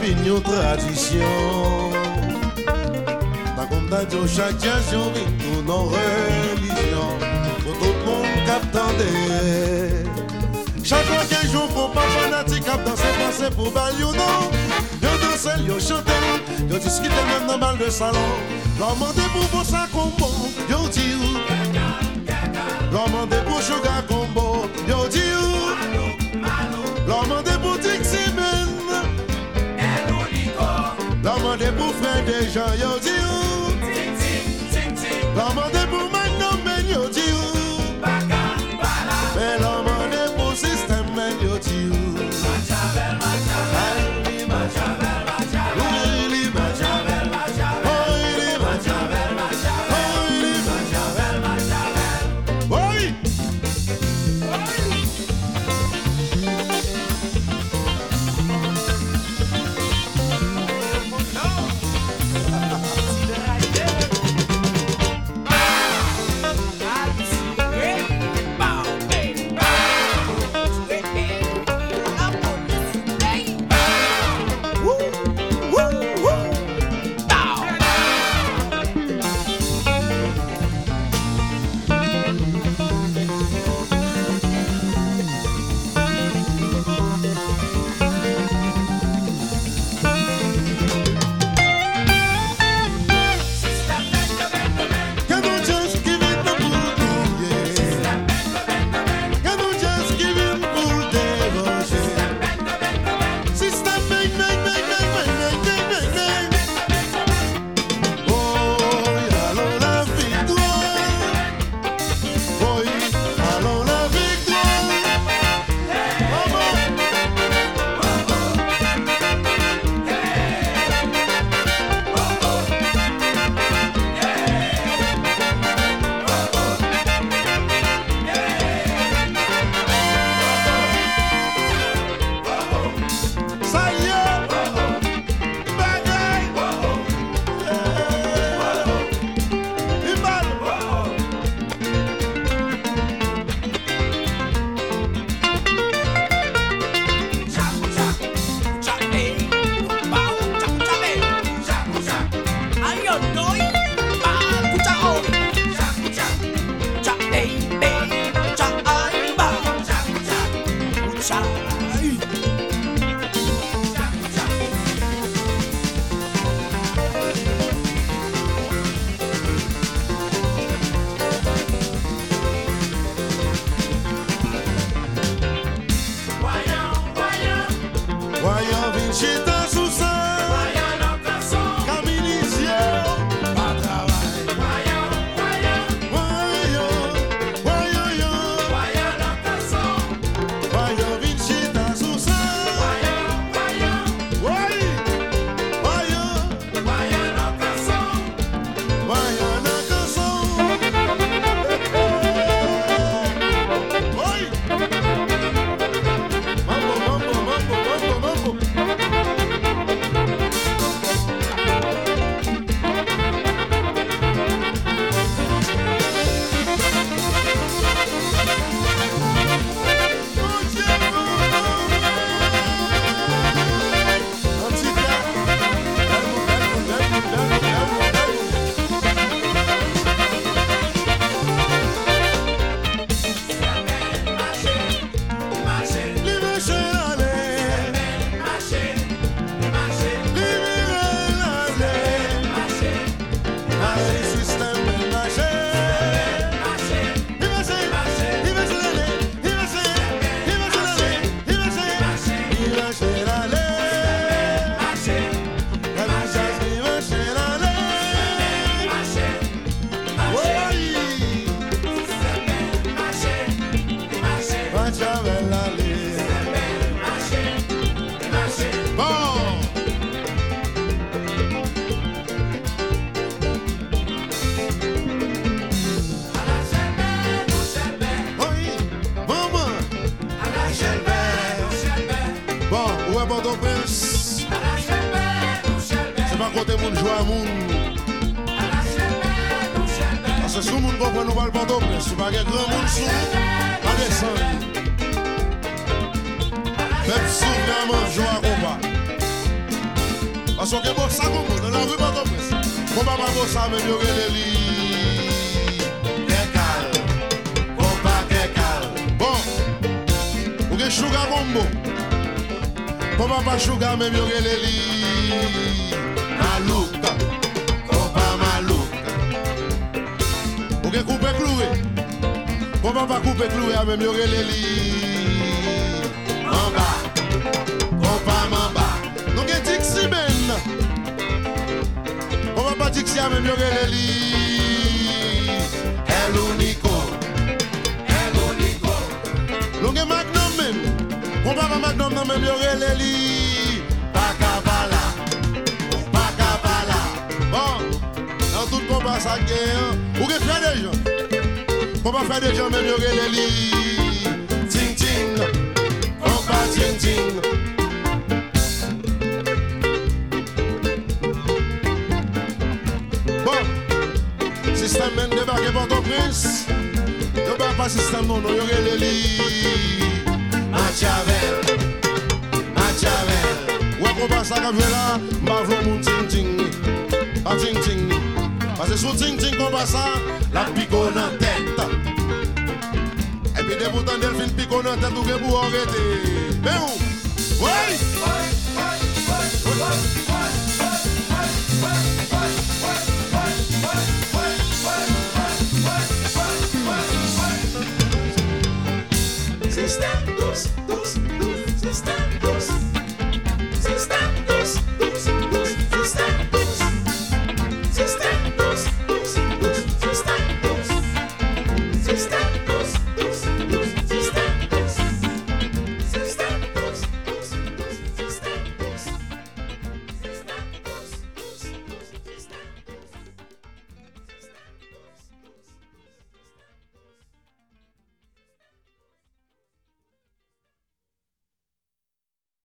vin yon tradisyon Nan kon da diyo chak jasyon vin nou nan relisyon tout moun kap tande Chak bal yon de salon jan J'ai moun jwa moun A la chèpe moun bon pren nou bal bando Mwen sou bagè gran moun sou A desan Mèm sou vyan man jwa komba Ase ouke bo sa moun moun Nan la vwi Bon Ouke chouga kombo Kon pa pa Coupe Cloué men yo rele li Mamba, kompa mamba. Nou gen Dixie Ben. Kon pa pa Dixie men yo rele li El único, el único Nou gen Magnum men Kon pa Magnum nan men yo rele li Pakabala, pakabala Bon, nan tout kon pa sa gen Ou gen Frère de Jean Kon pa Frère de Jean men yo rele li Ting. Ting, kompa ting ting. Bon, système men débarqué Port-au-Prince Yo ba pa système non, yo rele li Machiavel, Machiavel. Ou kon pa sa ka jwe la Mba vlo moun ting ting. Pa ting ting Se sou ting ting kon pasan La piko nan tet Epi deboutan del fin piko nan tet Ou gen pou orete. Be ou? Woy Woy Woy Woy Woy